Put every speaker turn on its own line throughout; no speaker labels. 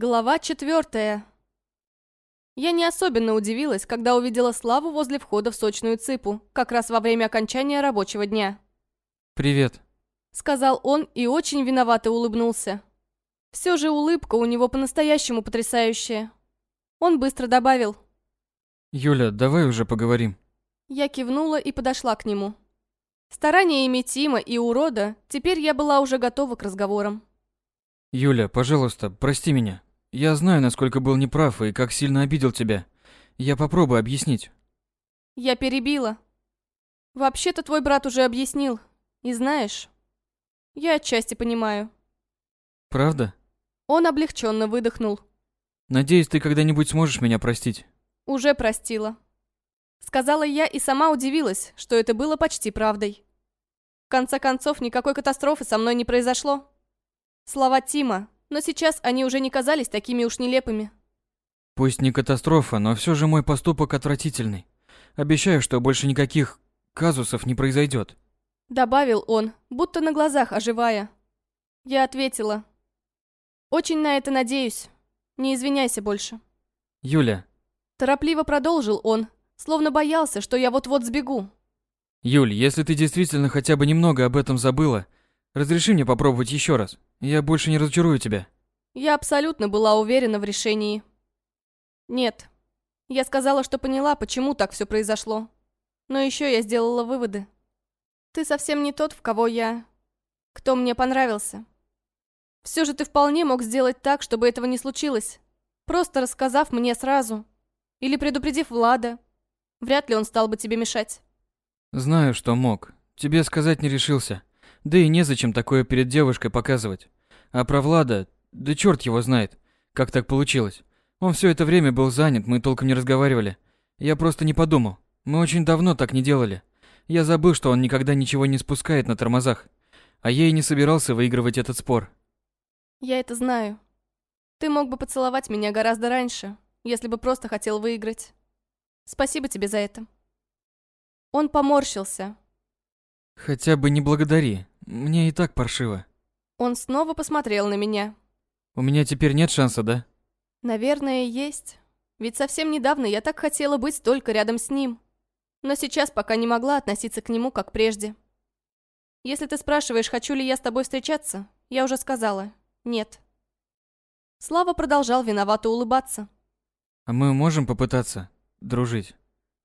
Глава четвертая. Я не особенно удивилась, когда увидела Славу возле входа в сочную цыпу, как раз во время окончания рабочего дня.
«Привет».
Сказал он и очень виновато улыбнулся. Все же улыбка у него по-настоящему потрясающая. Он быстро добавил.
«Юля, давай уже поговорим».
Я кивнула и подошла к нему. Стараниями Тима и урода теперь я была уже готова к разговорам.
«Юля, пожалуйста, прости меня. Я знаю, насколько был неправ и как сильно обидел тебя. Я попробую объяснить.
Я перебила. Вообще-то твой брат уже объяснил. И знаешь, я отчасти понимаю.
Правда?
Он облегченно выдохнул.
Надеюсь, ты когда-нибудь сможешь меня простить.
Уже простила. Сказала я и сама удивилась, что это было почти правдой. В конце концов, никакой катастрофы со мной не произошло. Слова Тима, но сейчас они уже не казались такими уж нелепыми.
Пусть не катастрофа, но все же мой поступок отвратительный. Обещаю, что больше никаких казусов не произойдет.
Добавил он, будто на глазах оживая. Я ответила. Очень на это надеюсь. Не извиняйся больше.
Юля.
Торопливо продолжил он, словно боялся, что я вот-вот сбегу.
Юль, если ты действительно хотя бы немного об этом забыла, разреши мне попробовать еще раз. Я больше не разочарую тебя.
Я абсолютно была уверена в решении. Нет. Я сказала, что поняла, почему так все произошло. Но еще я сделала выводы. Ты совсем не тот, в кого я... Кто мне понравился. Все же ты вполне мог сделать так, чтобы этого не случилось. Просто рассказав мне сразу. Или предупредив Влада. Вряд ли он стал бы тебе мешать.
Знаю, что мог. Тебе сказать не решился. Да и незачем такое перед девушкой показывать. А про Влада, да черт его знает, как так получилось. Он все это время был занят, мы толком не разговаривали. Я просто не подумал. Мы очень давно так не делали. Я забыл, что он никогда ничего не спускает на тормозах. А я и не собирался выигрывать этот спор.
Я это знаю. Ты мог бы поцеловать меня гораздо раньше, если бы просто хотел выиграть. Спасибо тебе за это. Он поморщился,
Хотя бы не благодари. Мне и так паршиво.
Он снова посмотрел на меня.
У меня теперь нет шанса, да?
Наверное, есть. Ведь совсем недавно я так хотела быть только рядом с ним. Но сейчас пока не могла относиться к нему, как прежде. Если ты спрашиваешь, хочу ли я с тобой встречаться, я уже сказала «нет». Слава продолжал виновато улыбаться.
А мы можем попытаться дружить?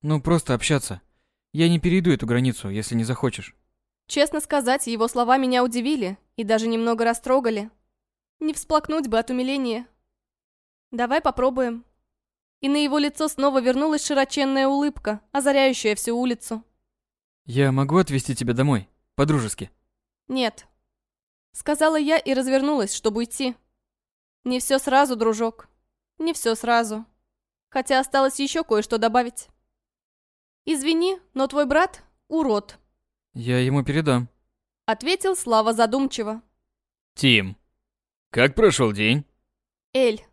Ну, просто общаться. Я не перейду эту границу, если не захочешь.
Честно сказать, его слова меня удивили и даже немного растрогали. Не всплакнуть бы от умиления. Давай попробуем. И на его лицо снова вернулась широченная улыбка, озаряющая всю улицу.
Я могу отвезти тебя домой, по-дружески?
Нет. Сказала я и развернулась, чтобы уйти. Не все сразу, дружок. Не все сразу. Хотя осталось еще кое-что добавить. Извини, но твой брат — урод.
Я ему передам.
Ответил Слава задумчиво.
Тим, как прошел день?
Эль.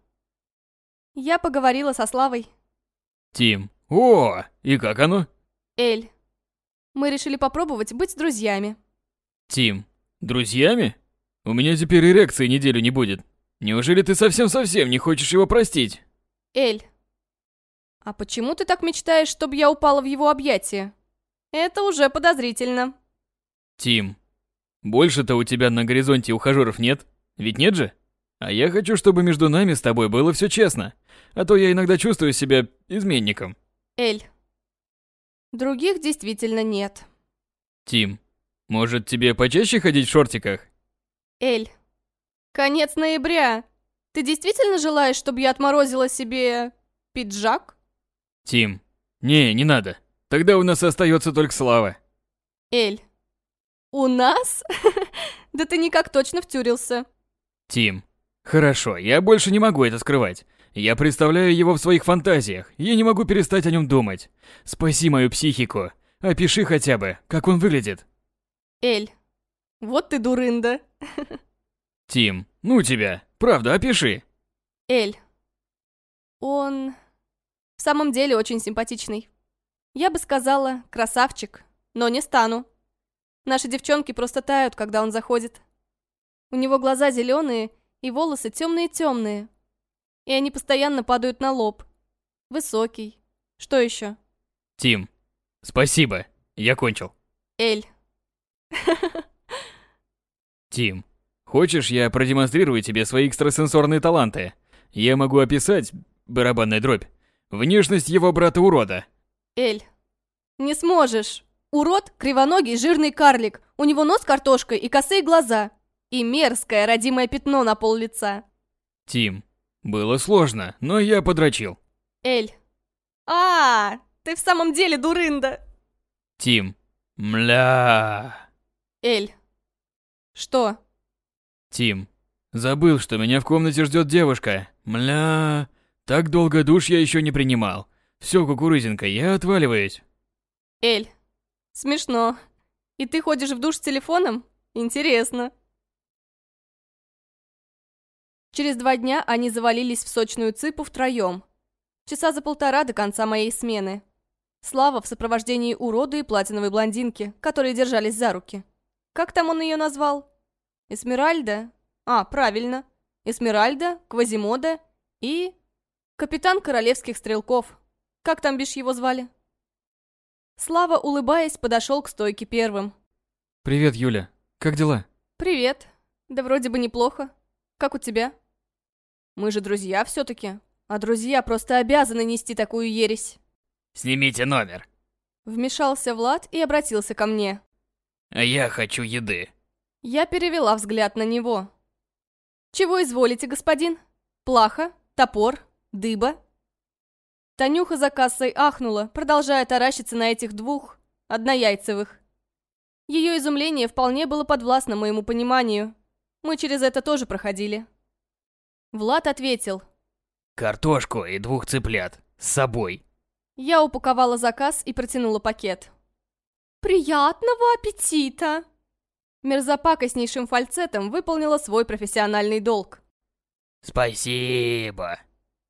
Я поговорила со Славой.
Тим, о, и как оно?
Эль. Мы решили попробовать быть друзьями.
Тим, друзьями? У меня теперь эрекции неделю не будет. Неужели ты совсем-совсем не хочешь его простить?
Эль. А почему ты так мечтаешь, чтобы я упала в его объятия? Это уже подозрительно.
Тим, больше-то у тебя на горизонте ухажеров нет? Ведь нет же? А я хочу, чтобы между нами с тобой было все честно. А то я иногда чувствую себя изменником.
Эль. Других действительно нет.
Тим, может тебе почаще ходить в шортиках?
Эль. Конец ноября. Ты действительно желаешь, чтобы я отморозила себе... пиджак?
Тим, не, не надо. Тогда у нас остается только слава.
Эль. У нас? да ты никак точно втюрился.
Тим. Хорошо, я больше не могу это скрывать. Я представляю его в своих фантазиях. Я не могу перестать о нем думать. Спаси мою психику. Опиши хотя бы, как он выглядит.
Эль. Вот ты дурында.
Тим, ну тебя. Правда, опиши.
Эль. Он... В самом деле очень симпатичный. Я бы сказала, красавчик, но не стану. Наши девчонки просто тают, когда он заходит. У него глаза зеленые и волосы темные-темные. и они постоянно падают на лоб. Высокий. Что еще?
Тим, спасибо, я кончил.
Эль.
Тим, хочешь, я продемонстрирую тебе свои экстрасенсорные таланты? Я могу описать, барабанная дробь, внешность его брата-урода.
Эль. Не сможешь. Урод, кривоногий, жирный карлик. У него нос картошкой и косые глаза. И мерзкое родимое пятно на пол лица.
Тим, было сложно, но я подрочил.
Эль. А, ты в самом деле дурында.
Тим, мля.
Эль. Что?
Тим, забыл, что меня в комнате ждет девушка. Мля. Так долго душ я еще не принимал. Все, кукурузинка, я отваливаюсь.
Эль. Смешно. И ты ходишь в душ с телефоном? Интересно. Через два дня они завалились в сочную цыпу втроем. Часа за полтора до конца моей смены. Слава в сопровождении урода и платиновой блондинки, которые держались за руки. Как там он ее назвал? Эсмеральда? А, правильно. Эсмеральда, Квазимода и... Капитан королевских стрелков. Как там бишь его звали? Слава, улыбаясь, подошел к стойке первым.
Привет, Юля. Как дела?
Привет. Да вроде бы неплохо. Как у тебя? Мы же друзья все-таки. А друзья просто обязаны нести такую ересь.
Снимите номер.
Вмешался Влад и обратился ко мне.
А я хочу еды.
Я перевела взгляд на него. «Чего изволите, господин? Плаха? Топор? Дыба?» Танюха за кассой ахнула, продолжая таращиться на этих двух однояйцевых. Ее изумление вполне было подвластно моему пониманию. Мы через это тоже проходили. Влад ответил.
Картошку и двух цыплят. С собой.
Я упаковала заказ и протянула пакет. «Приятного аппетита!» Мерзопакостнейшим фальцетом выполнила свой профессиональный долг.
Спасибо.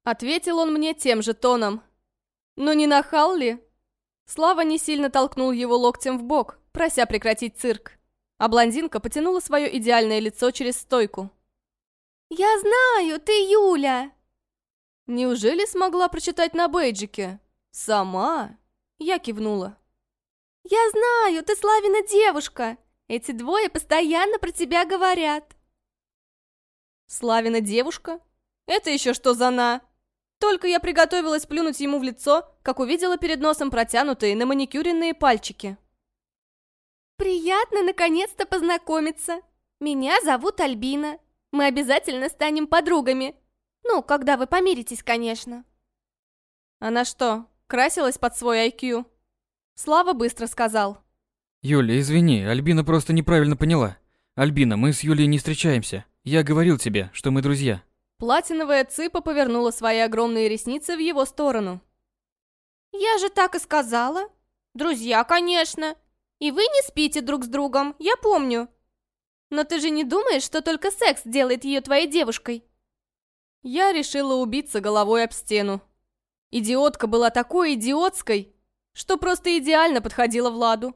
Ответил он мне тем же тоном. Но не нахал ли? Слава не сильно толкнул его локтем в бок, прося прекратить цирк. А блондинка потянула свое идеальное лицо через стойку. «Я знаю, ты Юля!» Неужели смогла прочитать на бейджике? Сама? Я кивнула. «Я знаю, ты Славина девушка! Эти двое постоянно про тебя говорят!» Славина девушка? Это еще что за на? Только я приготовилась плюнуть ему в лицо, как увидела перед носом протянутые на маникюренные пальчики. «Приятно наконец-то познакомиться. Меня зовут Альбина. Мы обязательно станем подругами. Ну, когда вы помиритесь, конечно». Она что, красилась под свой IQ? Слава быстро сказал.
Юля, извини, Альбина просто неправильно поняла. Альбина, мы с Юлей не встречаемся. Я говорил тебе, что мы друзья.
Платиновая цыпа повернула свои огромные ресницы в его сторону. «Я же так и сказала. Друзья, конечно. И вы не спите друг с другом, я помню. Но ты же не думаешь, что только секс делает ее твоей девушкой?» Я решила убиться головой об стену. Идиотка была такой идиотской, что просто идеально подходила Владу.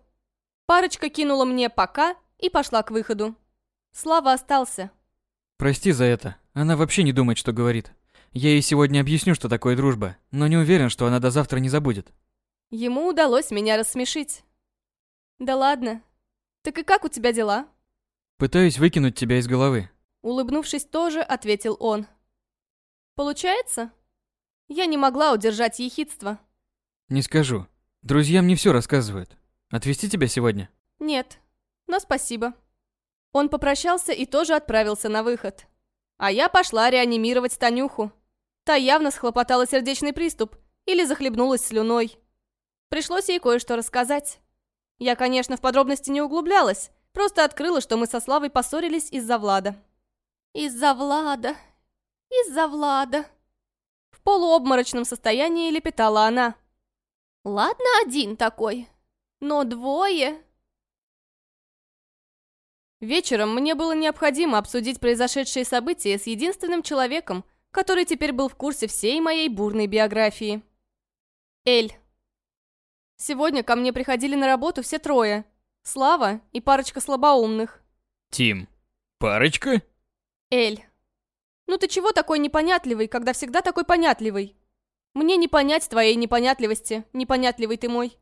Парочка кинула мне «пока» и пошла к выходу. Слава остался.
Прости за это. Она вообще не думает, что говорит. Я ей сегодня объясню, что такое дружба, но не уверен, что она до завтра не забудет.
Ему удалось меня рассмешить. Да ладно. Так и как у тебя дела?
Пытаюсь выкинуть тебя из головы.
Улыбнувшись тоже, ответил он. Получается? Я не могла удержать ехидство.
Не скажу. Друзья мне все рассказывают. Отвезти тебя сегодня?
Нет, но спасибо. Он попрощался и тоже отправился на выход. А я пошла реанимировать Танюху. Та явно схлопотала сердечный приступ или захлебнулась слюной. Пришлось ей кое-что рассказать. Я, конечно, в подробности не углублялась, просто открыла, что мы со Славой поссорились из-за Влада. «Из-за Влада, из-за Влада», в полуобморочном состоянии лепетала она. «Ладно, один такой, но двое...» Вечером мне было необходимо обсудить произошедшие события с единственным человеком, который теперь был в курсе всей моей бурной биографии. Эль. Сегодня ко мне приходили на работу все трое. Слава и парочка слабоумных.
Тим. Парочка?
Эль. Ну ты чего такой непонятливый, когда всегда такой понятливый? Мне не понять твоей непонятливости, непонятливый ты мой.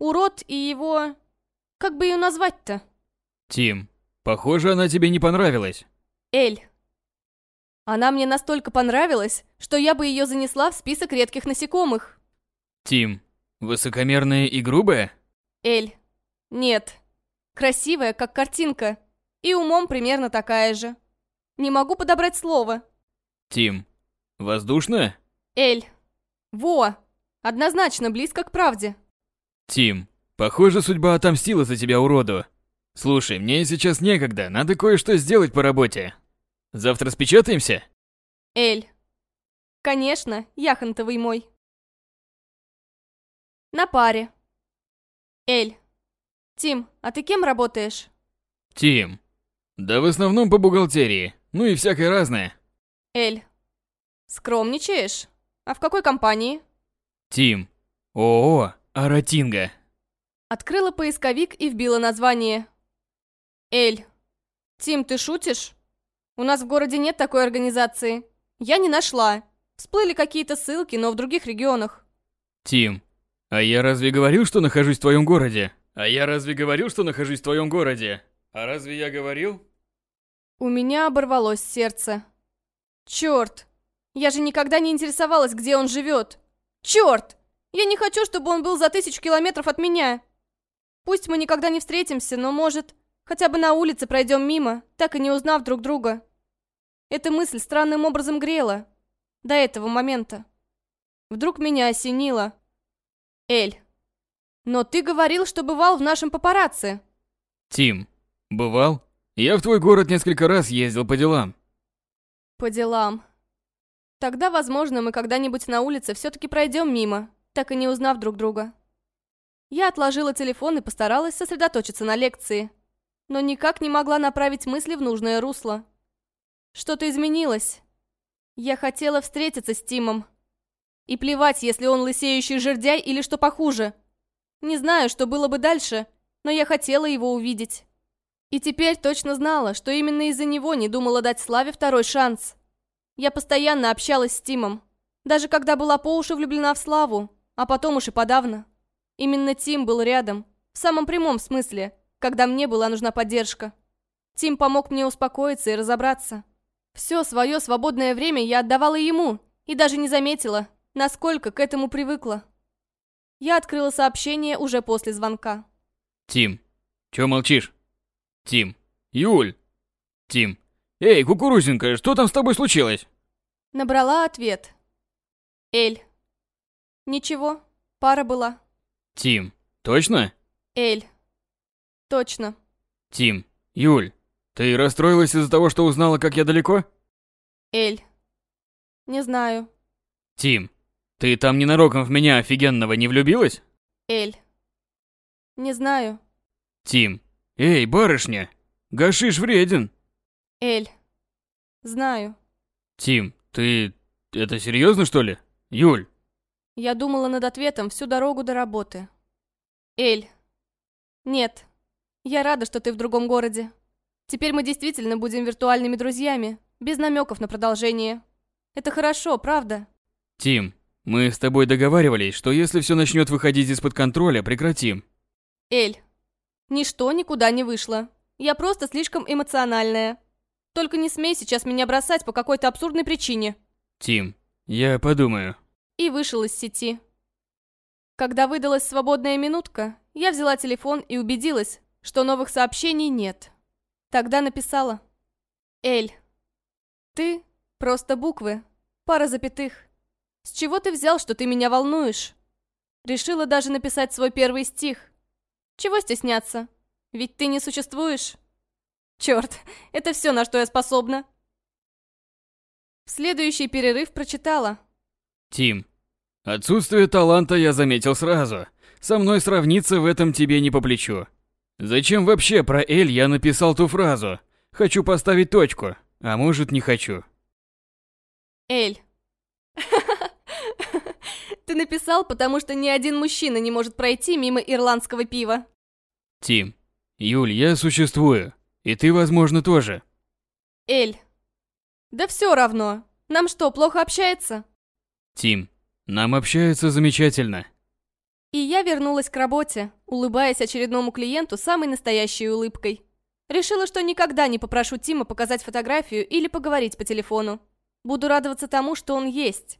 Урод и его... Как бы ее назвать-то?
Тим, похоже, она тебе не понравилась.
Эль. Она мне настолько понравилась, что я бы ее занесла в список редких насекомых.
Тим, высокомерная и грубая?
Эль. Нет. Красивая, как картинка. И умом примерно такая же. Не могу подобрать слово.
Тим, воздушная?
Эль. Во. Однозначно близко к правде.
Тим, похоже, судьба отомстила за тебя, уроду. Слушай, мне сейчас некогда, надо кое-что сделать по работе. Завтра спечатаемся?
Эль. Конечно, яхонтовый мой. На паре. Эль. Тим, а ты кем работаешь?
Тим. Да в основном по бухгалтерии, ну и всякое разное.
Эль. Скромничаешь? А в какой компании?
Тим. ООО Аратинга.
Открыла поисковик и вбила название. Эль. Тим, ты шутишь? У нас в городе нет такой организации. Я не нашла. Всплыли какие-то ссылки, но в других регионах.
Тим. А я разве говорил, что нахожусь в твоем городе? А я разве говорил, что нахожусь в твоем городе? А разве я говорил?
У меня оборвалось сердце. Черт! Я же никогда не интересовалась, где он живет. Черт! Я не хочу, чтобы он был за тысячу километров от меня. Пусть мы никогда не встретимся, но, может, хотя бы на улице пройдем мимо, так и не узнав друг друга. Эта мысль странным образом грела. До этого момента. Вдруг меня осенило. Эль, но ты говорил, что бывал в нашем папарацци.
Тим, бывал? Я в твой город несколько раз ездил по делам.
По делам. Тогда, возможно, мы когда-нибудь на улице все-таки пройдем мимо так и не узнав друг друга. Я отложила телефон и постаралась сосредоточиться на лекции, но никак не могла направить мысли в нужное русло. Что-то изменилось. Я хотела встретиться с Тимом. И плевать, если он лысеющий жердяй или что похуже. Не знаю, что было бы дальше, но я хотела его увидеть. И теперь точно знала, что именно из-за него не думала дать Славе второй шанс. Я постоянно общалась с Тимом, даже когда была по уши влюблена в Славу. А потом уж и подавно. Именно Тим был рядом, в самом прямом смысле, когда мне была нужна поддержка. Тим помог мне успокоиться и разобраться. Все свое свободное время я отдавала ему и даже не заметила, насколько к этому привыкла. Я открыла сообщение уже после звонка.
Тим, чё молчишь? Тим, Юль. Тим, эй, кукурузинка, что там с тобой случилось?
Набрала ответ. Эль. Ничего, пара была.
Тим, точно?
Эль. Точно.
Тим, Юль, ты расстроилась из-за того, что узнала, как я далеко?
Эль. Не знаю.
Тим, ты там ненароком в меня офигенного не влюбилась?
Эль. Не знаю.
Тим. Эй, барышня, гашиш вреден.
Эль. Знаю.
Тим, ты... Это серьезно, что ли? Юль.
Я думала над ответом всю дорогу до работы. Эль. Нет. Я рада, что ты в другом городе. Теперь мы действительно будем виртуальными друзьями, без намеков на продолжение. Это хорошо, правда?
Тим, мы с тобой договаривались, что если все начнет выходить из-под контроля, прекратим.
Эль. Ничто никуда не вышло. Я просто слишком эмоциональная. Только не смей сейчас меня бросать по какой-то абсурдной причине.
Тим, я подумаю
и вышел из сети. Когда выдалась свободная минутка, я взяла телефон и убедилась, что новых сообщений нет. Тогда написала. «Эль, ты — просто буквы, пара запятых. С чего ты взял, что ты меня волнуешь?» Решила даже написать свой первый стих. Чего стесняться? Ведь ты не существуешь. Черт, это все, на что я способна. В следующий перерыв прочитала.
Тим, отсутствие таланта я заметил сразу. Со мной сравниться в этом тебе не по плечу. Зачем вообще про Эль я написал ту фразу? Хочу поставить точку, а может не хочу.
Эль. Ты написал, потому что ни один мужчина не может пройти мимо ирландского пива.
Тим. Юль, я существую. И ты, возможно, тоже.
Эль. Да все равно. Нам что, плохо общается?
Тим, нам общается замечательно.
И я вернулась к работе, улыбаясь очередному клиенту самой настоящей улыбкой. Решила, что никогда не попрошу Тима показать фотографию или поговорить по телефону. Буду радоваться тому, что он есть.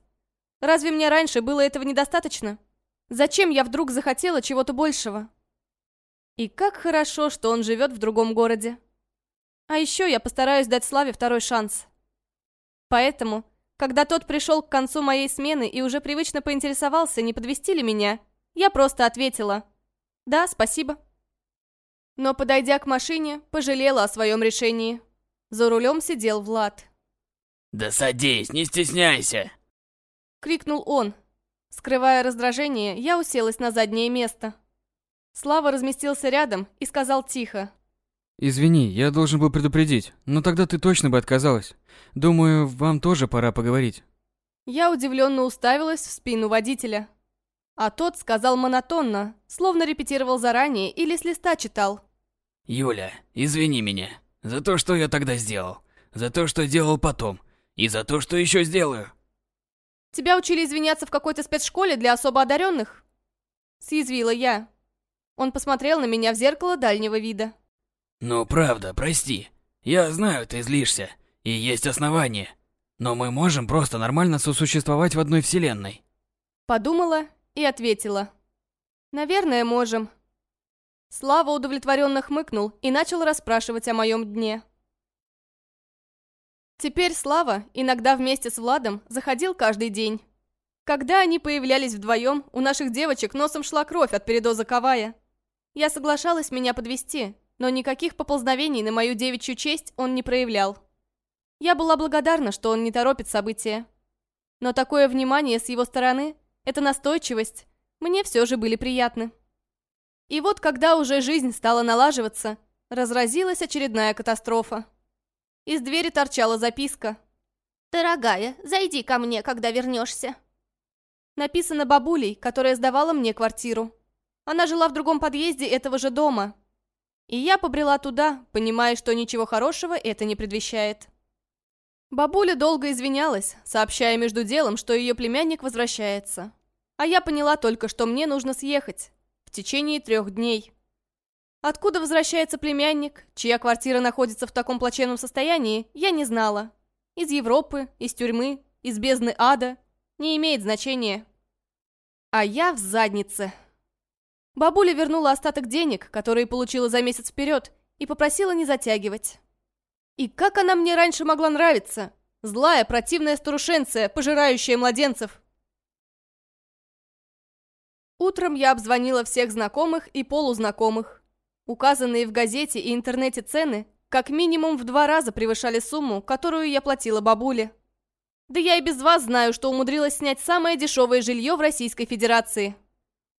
Разве мне раньше было этого недостаточно? Зачем я вдруг захотела чего-то большего? И как хорошо, что он живет в другом городе. А еще я постараюсь дать Славе второй шанс. Поэтому, когда тот пришел к концу моей смены и уже привычно поинтересовался, не подвести ли меня, я просто ответила «Да, спасибо». Но, подойдя к машине, пожалела о своем решении. За рулем сидел Влад.
«Да садись, не стесняйся!»
Крикнул он. Скрывая раздражение, я уселась на заднее место. Слава разместился рядом и сказал тихо.
«Извини, я должен был предупредить, но тогда ты точно бы отказалась. Думаю, вам тоже пора поговорить».
Я удивленно уставилась в спину водителя. А тот сказал монотонно, словно репетировал заранее или с листа читал.
«Юля, извини меня за то, что я тогда сделал, за то, что делал потом, и за то, что еще сделаю».
«Тебя учили извиняться в какой-то спецшколе для особо одаренных?» Съязвила я. Он посмотрел на меня в зеркало дальнего вида.
«Ну, правда, прости. Я знаю, ты злишься, и есть основания. Но мы можем просто нормально сосуществовать в одной вселенной».
Подумала и ответила. «Наверное, можем». Слава удовлетворенно хмыкнул и начал расспрашивать о моем дне. Теперь Слава, иногда вместе с Владом, заходил каждый день. Когда они появлялись вдвоем, у наших девочек носом шла кровь от передоза Кавая. Я соглашалась меня подвести, но никаких поползновений на мою девичью честь он не проявлял. Я была благодарна, что он не торопит события. Но такое внимание с его стороны, эта настойчивость, мне все же были приятны. И вот когда уже жизнь стала налаживаться, разразилась очередная катастрофа. Из двери торчала записка. «Дорогая, зайди ко мне, когда вернешься». Написано бабулей, которая сдавала мне квартиру. Она жила в другом подъезде этого же дома, и я побрела туда, понимая, что ничего хорошего это не предвещает. Бабуля долго извинялась, сообщая между делом, что ее племянник возвращается. А я поняла только, что мне нужно съехать. В течение трех дней. Откуда возвращается племянник, чья квартира находится в таком плачевном состоянии, я не знала. Из Европы, из тюрьмы, из бездны ада. Не имеет значения. А я в заднице. Бабуля вернула остаток денег, которые получила за месяц вперед, и попросила не затягивать. И как она мне раньше могла нравиться? Злая, противная старушенция, пожирающая младенцев. Утром я обзвонила всех знакомых и полузнакомых. Указанные в газете и интернете цены как минимум в два раза превышали сумму, которую я платила бабуле. Да я и без вас знаю, что умудрилась снять самое дешевое жилье в Российской Федерации.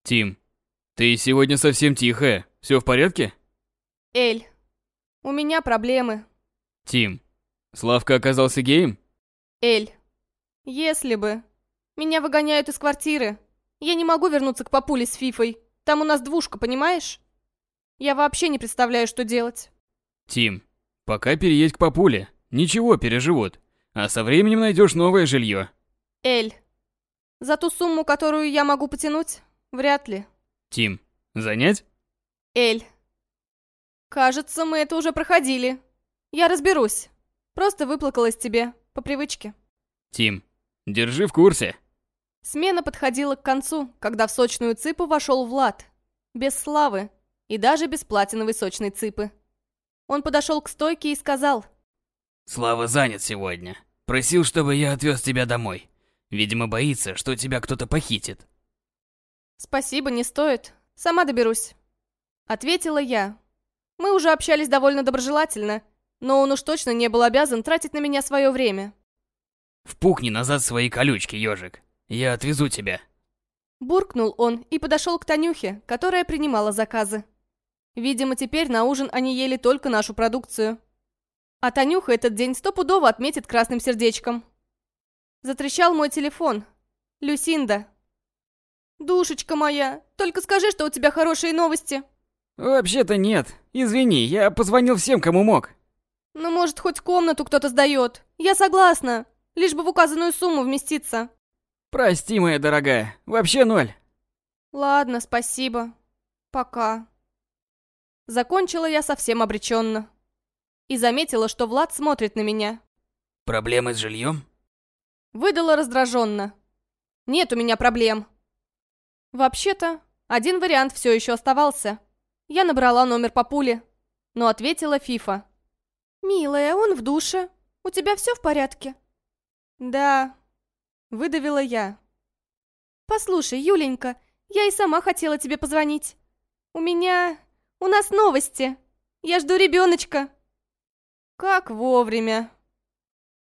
Тим, ты сегодня совсем тихая. Все в порядке?
Эль, у меня проблемы.
Тим, Славка оказался геем?
Эль, если бы. Меня выгоняют из квартиры. Я не могу вернуться к папуле с Фифой. Там у нас двушка, понимаешь? Я вообще не представляю, что делать.
Тим, пока переедь к папуле. Ничего, переживут. А со временем найдешь новое жилье.
Эль, за ту сумму, которую я могу потянуть, вряд ли.
Тим, занять?
Эль. Кажется, мы это уже проходили. Я разберусь. Просто выплакалась тебе, по привычке.
Тим, держи в курсе.
Смена подходила к концу, когда в сочную цыпу вошел Влад. Без славы и даже без платиновой сочной цыпы. Он подошел к стойке и сказал.
Слава занят сегодня. Просил, чтобы я отвез тебя домой. Видимо, боится, что тебя кто-то похитит.
«Спасибо, не стоит. Сама доберусь». Ответила я. Мы уже общались довольно доброжелательно, но он уж точно не был обязан тратить на меня свое время.
«Впухни назад свои колючки, ежик. Я отвезу тебя».
Буркнул он и подошел к Танюхе, которая принимала заказы. Видимо, теперь на ужин они ели только нашу продукцию. А Танюха этот день стопудово отметит красным сердечком. Затрещал мой телефон. Люсинда, «Душечка моя, только скажи, что у тебя хорошие новости».
«Вообще-то нет. Извини, я позвонил всем, кому мог».
Может, хоть комнату кто-то сдает. Я согласна. Лишь бы в указанную сумму вместиться.
Прости, моя дорогая, вообще ноль.
Ладно, спасибо. Пока. Закончила я совсем обреченно. И заметила, что Влад смотрит на меня.
Проблемы с жильем?
Выдала раздраженно. Нет у меня проблем. Вообще-то, один вариант все еще оставался. Я набрала номер папули, но ответила Фифа. «Милая, он в душе. У тебя все в порядке?» «Да», — выдавила я. «Послушай, Юленька, я и сама хотела тебе позвонить. У меня... у нас новости. Я жду ребеночка». «Как вовремя».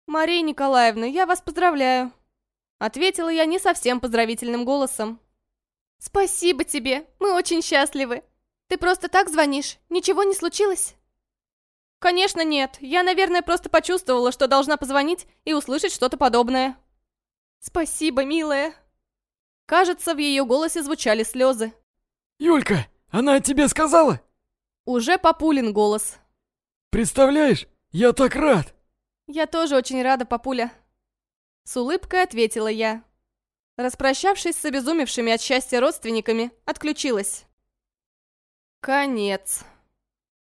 «Мария Николаевна, я вас поздравляю», — ответила я не совсем поздравительным голосом. «Спасибо тебе, мы очень счастливы. Ты просто так звонишь? Ничего не случилось?» «Конечно нет. Я, наверное, просто почувствовала, что должна позвонить и услышать что-то подобное». «Спасибо, милая». Кажется, в ее голосе звучали слезы.
«Юлька, она тебе сказала?»
Уже Папулин голос.
«Представляешь, я так рад!»
«Я тоже очень рада, Папуля». С улыбкой ответила я. Распрощавшись с обезумевшими от счастья родственниками, отключилась. Конец.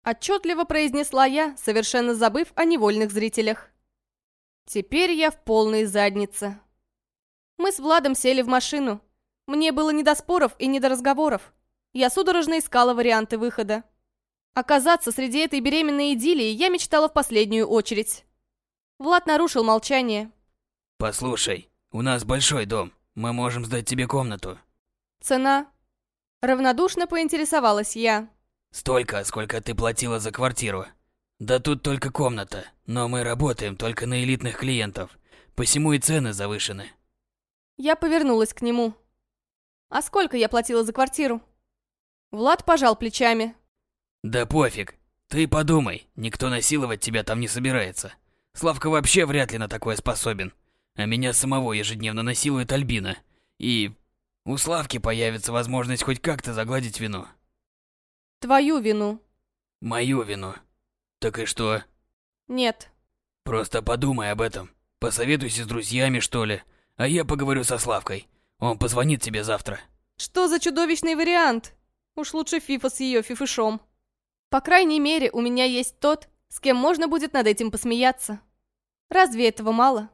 Отчетливо произнесла я, совершенно забыв о невольных зрителях. Теперь я в полной заднице. Мы с Владом сели в машину. Мне было не до споров и не до разговоров. Я судорожно искала варианты выхода. Оказаться среди этой беременной идиллии я мечтала в последнюю очередь. Влад нарушил молчание.
«Послушай, у нас большой дом. Мы можем сдать тебе комнату».
«Цена?» Равнодушно поинтересовалась я.
Столько, сколько ты платила за квартиру. Да тут только комната, но мы работаем только на элитных клиентов, посему и цены завышены.
Я повернулась к нему. А сколько я платила за квартиру? Влад пожал плечами.
Да пофиг. Ты подумай, никто насиловать тебя там не собирается. Славка вообще вряд ли на такое способен. А меня самого ежедневно насилует Альбина. И у Славки появится возможность хоть как-то загладить вину.
Твою вину.
Мою вину. Так и что?
Нет.
Просто подумай об этом. Посоветуйся с друзьями, что ли. А я поговорю со Славкой. Он позвонит тебе завтра.
Что за чудовищный вариант? Уж лучше Фифа с ее фифышом. По крайней мере, у меня есть тот, с кем можно будет над этим посмеяться. Разве этого мало?